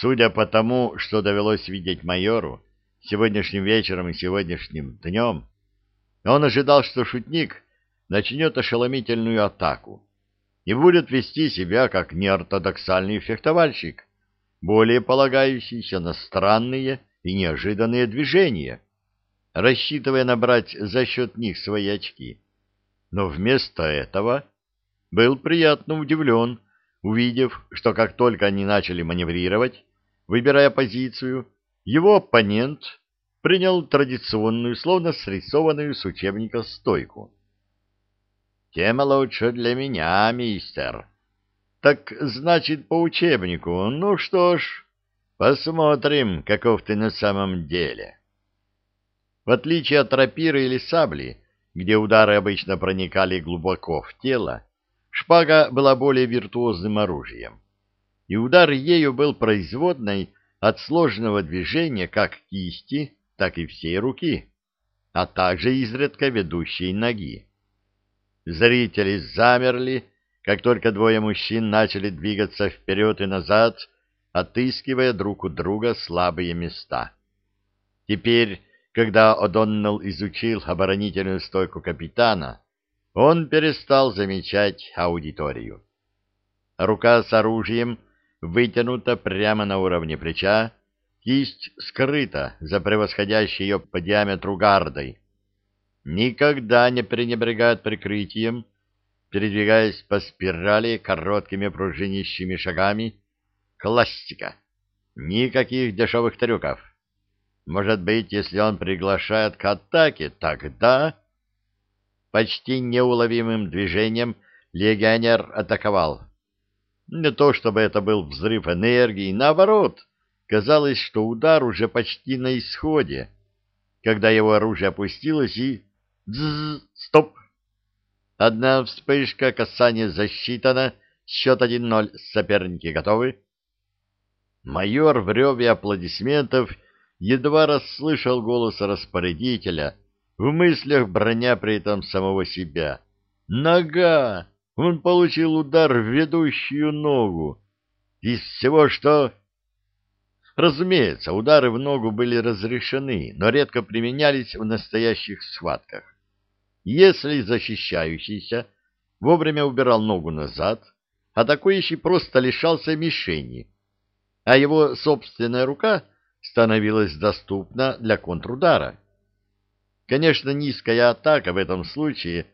Судя по тому, что довелось видеть майору сегодняшним вечером и сегодняшним днем, он ожидал, что шутник начнет ошеломительную атаку и будет вести себя как неортодоксальный фехтовальщик, более полагающийся на странные и неожиданные движения, рассчитывая набрать за счет них свои очки. Но вместо этого был приятно удивлен, увидев, что как только они начали маневрировать, выбирая позицию, его оппонент принял традиционную, словно срисованную с учебника стойку. «Тем лучше для меня, мистер», так значит, по учебнику. Ну что ж, посмотрим, каков ты на самом деле. В отличие от рапиры или сабли, где удары обычно проникали глубоко в тело, шпага была более виртуозным оружием. И удар ею был производной от сложного движения как кисти, так и всей руки, а также изредка ведущей ноги. Зрители замерли, как только двое мужчин начали двигаться вперед и назад, отыскивая друг у друга слабые места. Теперь, когда О'Доннелл изучил оборонительную стойку капитана, он перестал замечать аудиторию. Рука с оружием вытянута прямо на уровне плеча, кисть скрыта за превосходящей ее по диаметру гардой. Никогда не пренебрегают прикрытием, передвигаясь по спирали короткими пружинищими шагами. Классика. Никаких дешевых трюков. Может быть, если он приглашает к атаке, тогда... Почти неуловимым движением легионер атаковал. Не то чтобы это был взрыв энергии, наоборот, казалось, что удар уже почти на исходе, когда его оружие опустилось и... Дзз, стоп! Одна вспышка, касание засчитано, счет 1-0, соперники готовы. Майор в реве аплодисментов едва расслышал голос распорядителя, в мыслях броня при этом самого себя. Нога! Он получил удар в ведущую ногу. Из всего, что... Разумеется, удары в ногу были разрешены, но редко применялись в настоящих схватках. Если защищающийся вовремя убирал ногу назад, атакующий просто лишался мишени, а его собственная рука становилась доступна для контрудара. Конечно, низкая атака в этом случае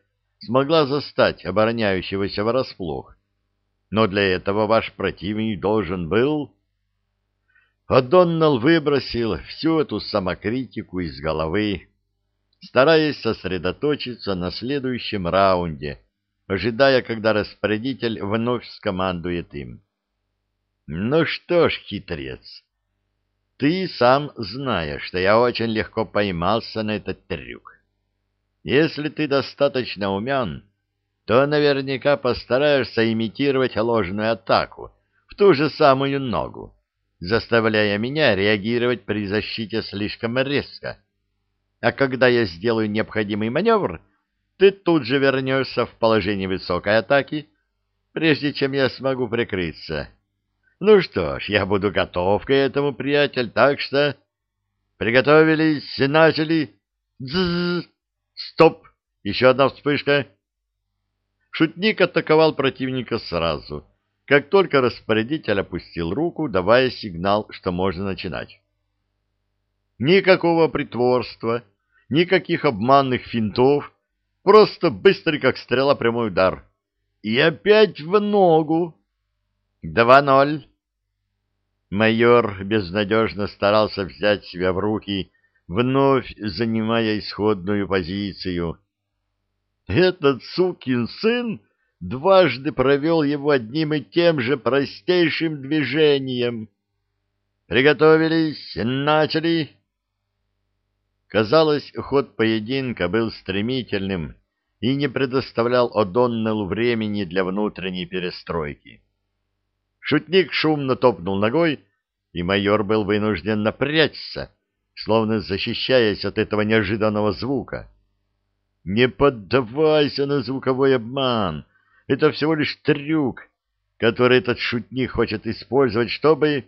смогла застать обороняющегося врасплох, но для этого ваш противник должен был... О'Доннелл выбросил всю эту самокритику из головы, стараясь сосредоточиться на следующем раунде, ожидая, когда распорядитель вновь скомандует им. «Ну что ж, хитрец, ты сам знаешь, что я очень легко поймался на этот трюк. Если ты достаточно умен, то наверняка постараешься имитировать ложную атаку в ту же самую ногу, заставляя меня реагировать при защите слишком резко» а когда я сделаю необходимый маневр, ты тут же вернешься в положение высокой атаки, прежде чем я смогу прикрыться. Ну что ж, я буду готов к этому, приятель, так что... Приготовились, начали. Дзз, стоп, еще одна вспышка. Шутник атаковал противника сразу, как только распорядитель опустил руку, давая сигнал, что можно начинать. Никакого притворства, никаких обманных финтов, просто быстрый, как стрела, прямой удар. И опять в ногу. Два ноль. Майор безнадежно старался взять себя в руки, вновь занимая исходную позицию. Этот сукин сын дважды провел его одним и тем же простейшим движением. Приготовились, начали. Казалось, ход поединка был стремительным и не предоставлял О'Доннеллу времени для внутренней перестройки. Шутник шумно топнул ногой, и майор был вынужден напрячься, словно защищаясь от этого неожиданного звука. «Не поддавайся на звуковой обман! Это всего лишь трюк, который этот шутник хочет использовать, чтобы...»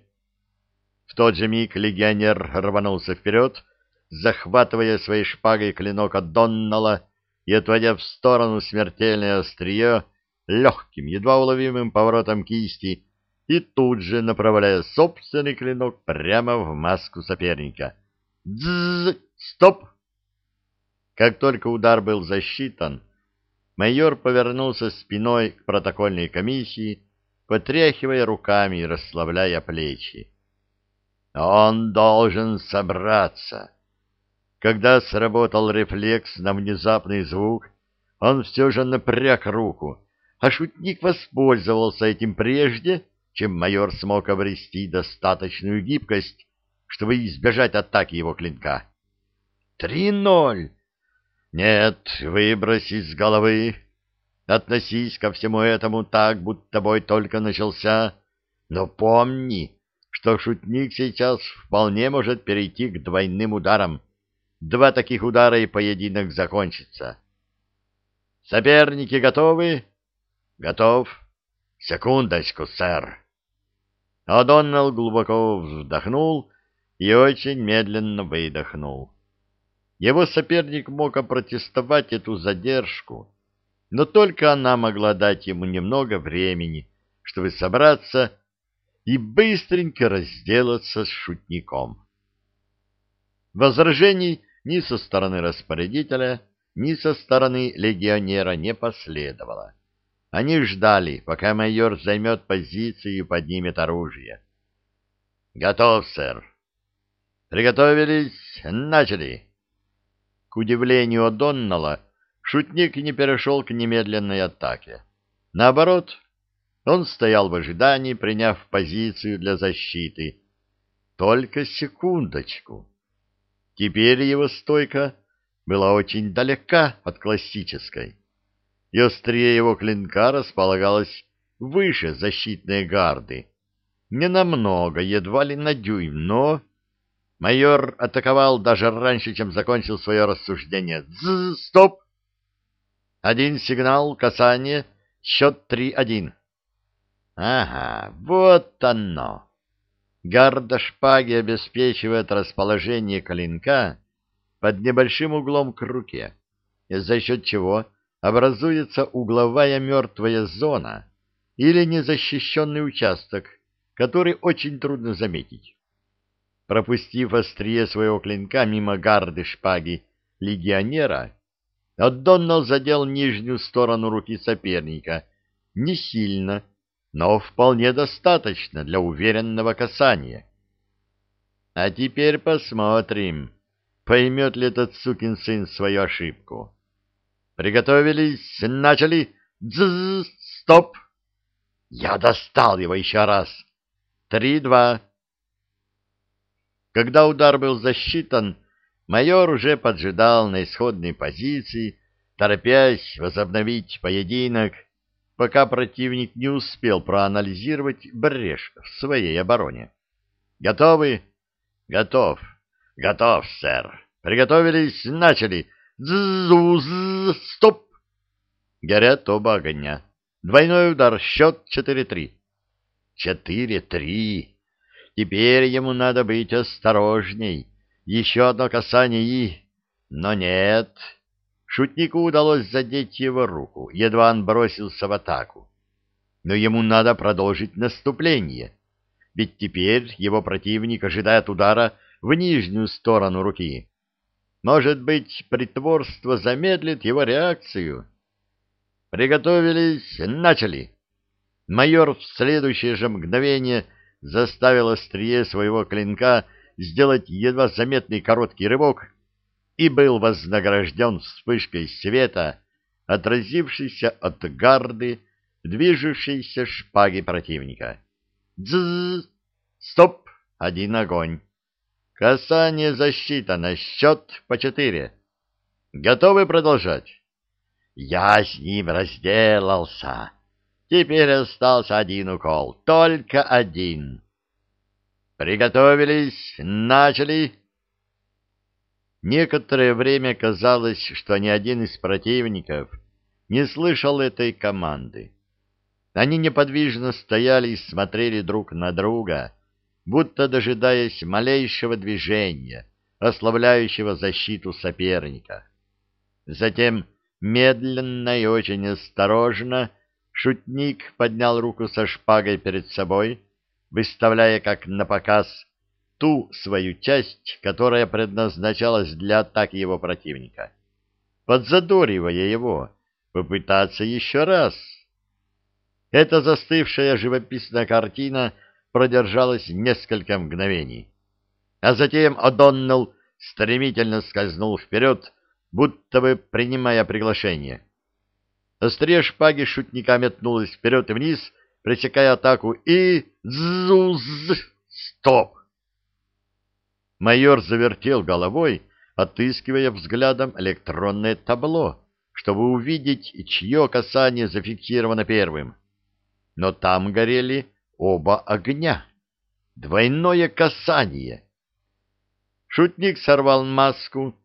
В тот же миг легионер рванулся вперед, захватывая своей шпагой клинок от Доннала и отводя в сторону смертельное острие легким, едва уловимым поворотом кисти и тут же направляя собственный клинок прямо в маску соперника. «Дззз! Стоп!» Как только удар был засчитан, майор повернулся спиной к протокольной комиссии, потряхивая руками и расслабляя плечи. «Он должен собраться!» Когда сработал рефлекс на внезапный звук, он все же напряг руку, а шутник воспользовался этим прежде, чем майор смог обрести достаточную гибкость, чтобы избежать атаки его клинка. «Три ноль!» «Нет, выбрось из головы. Относись ко всему этому так, будто бой только начался. Но помни, что шутник сейчас вполне может перейти к двойным ударам. Два таких удара и поединок закончится. Соперники готовы? Готов. Секундочку, сэр. О'Доннелл глубоко вздохнул и очень медленно выдохнул. Его соперник мог опротестовать эту задержку, но только она могла дать ему немного времени, чтобы собраться и быстренько разделаться с шутником. Возражений ни со стороны распорядителя, ни со стороны легионера не последовало. Они ждали, пока майор займет позицию и поднимет оружие. «Готов, сэр!» «Приготовились! Начали!» К удивлению Доннелла, шутник не перешел к немедленной атаке. Наоборот, он стоял в ожидании, приняв позицию для защиты. Только секундочку. Теперь его стойка была очень далека от классической, и острие его клинка располагалось выше защитной гарды. Не намного, едва ли на дюйм, но... Майор атаковал даже раньше, чем закончил свое рассуждение. Дз, стоп! Один сигнал, касание, счет три-один. Ага, вот оно. Гарда шпаги обеспечивает расположение клинка под небольшим углом к руке, за счет чего образуется угловая мертвая зона или незащищенный участок, который очень трудно заметить. Пропустив острие своего клинка мимо гарды шпаги легионера, Отдоннелл задел нижнюю сторону руки соперника не сильно, но вполне достаточно для уверенного касания. А теперь посмотрим, поймет ли этот сукин сын свою ошибку. Приготовились, начали. Дзз, стоп! Я достал его еще раз. Три-два. Когда удар был засчитан, майор уже поджидал на исходной позиции, торопясь возобновить поединок, пока противник не успел проанализировать брешь в своей обороне. «Готовы?» «Готов. Готов, сэр. Приготовились, начали. Дзуз, стоп!» Горят оба огня. Двойной удар, счет 4-3. 4-3. Теперь ему надо быть осторожней. Еще одно касание и... Но нет, Шутнику удалось задеть его руку, едва он бросился в атаку. Но ему надо продолжить наступление, ведь теперь его противник ожидает удара в нижнюю сторону руки. Может быть, притворство замедлит его реакцию? Приготовились, начали. Майор в следующее же мгновение заставил острие своего клинка сделать едва заметный короткий рывок и был вознагражден вспышкой света, отразившейся от гарды, движущейся шпаги противника. Дзз! Стоп! Один огонь. Касание засчитано. Счет по четыре. Готовы продолжать? Я с ним разделался. Теперь остался один укол. Только один. Приготовились. Начали. Некоторое время казалось, что ни один из противников не слышал этой команды. Они неподвижно стояли и смотрели друг на друга, будто дожидаясь малейшего движения, ослабляющего защиту соперника. Затем медленно и очень осторожно шутник поднял руку со шпагой перед собой, выставляя как на показ ту свою часть, которая предназначалась для атаки его противника, подзадоривая его попытаться еще раз. Эта застывшая живописная картина продержалась несколько мгновений, а затем О'Доннелл стремительно скользнул вперед, будто бы принимая приглашение. Острее шпаги шутника метнулась вперед и вниз, пресекая атаку, и... Зуз! Стоп! Майор завертел головой, отыскивая взглядом электронное табло, чтобы увидеть, чье касание зафиксировано первым. Но там горели оба огня. Двойное касание. Шутник сорвал маску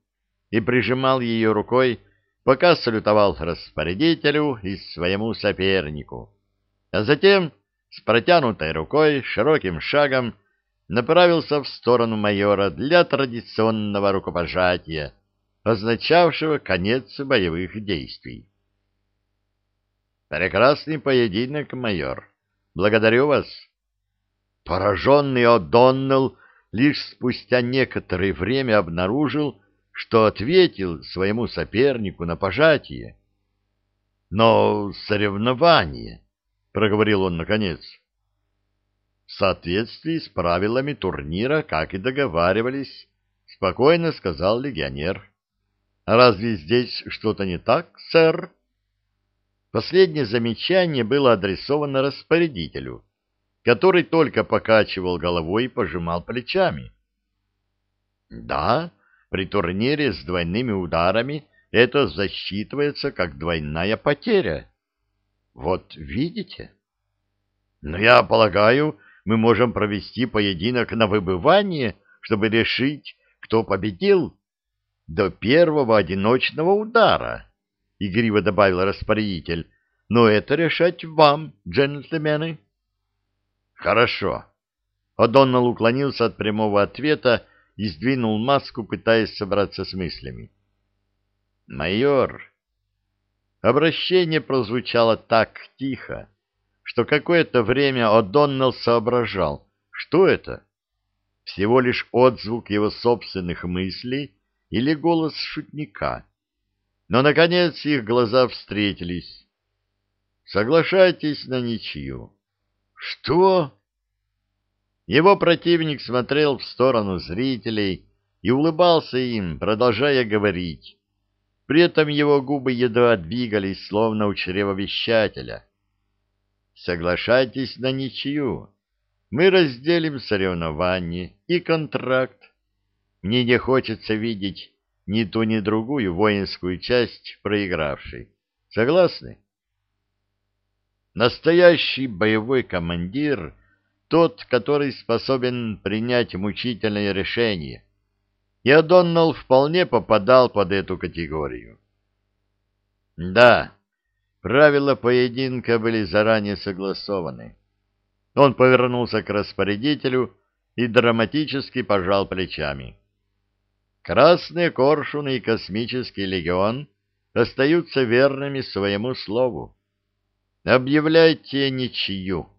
и прижимал ее рукой, пока салютовал распорядителю и своему сопернику. А затем с протянутой рукой широким шагом направился в сторону майора для традиционного рукопожатия, означавшего конец боевых действий. «Прекрасный поединок, майор. Благодарю вас». Пораженный О'Доннелл лишь спустя некоторое время обнаружил, что ответил своему сопернику на пожатие. «Но соревнование», — проговорил он наконец, — в соответствии с правилами турнира, как и договаривались, — спокойно сказал легионер. — Разве здесь что-то не так, сэр? Последнее замечание было адресовано распорядителю, который только покачивал головой и пожимал плечами. — Да, при турнире с двойными ударами это засчитывается как двойная потеря. Вот видите? Но я полагаю, мы можем провести поединок на выбывание, чтобы решить, кто победил, до первого одиночного удара, — игриво добавил распорядитель. — Но это решать вам, джентльмены. — Хорошо. О'Доннелл уклонился от прямого ответа и сдвинул маску, пытаясь собраться с мыслями. — Майор... Обращение прозвучало так тихо, что какое-то время О'Доннелл соображал, что это? Всего лишь отзвук его собственных мыслей или голос шутника. Но, наконец, их глаза встретились. «Соглашайтесь на ничью». «Что?» Его противник смотрел в сторону зрителей и улыбался им, продолжая говорить. При этом его губы едва двигались, словно у чревовещателя. Соглашайтесь на ничью. Мы разделим соревнование и контракт. Мне не хочется видеть ни ту, ни другую воинскую часть проигравшей. Согласны? Настоящий боевой командир — тот, который способен принять мучительное решение. И Адоннелл вполне попадал под эту категорию. Да, Правила поединка были заранее согласованы. Он повернулся к распорядителю и драматически пожал плечами. Красные коршуны и космический легион остаются верными своему слову. Объявляйте ничью.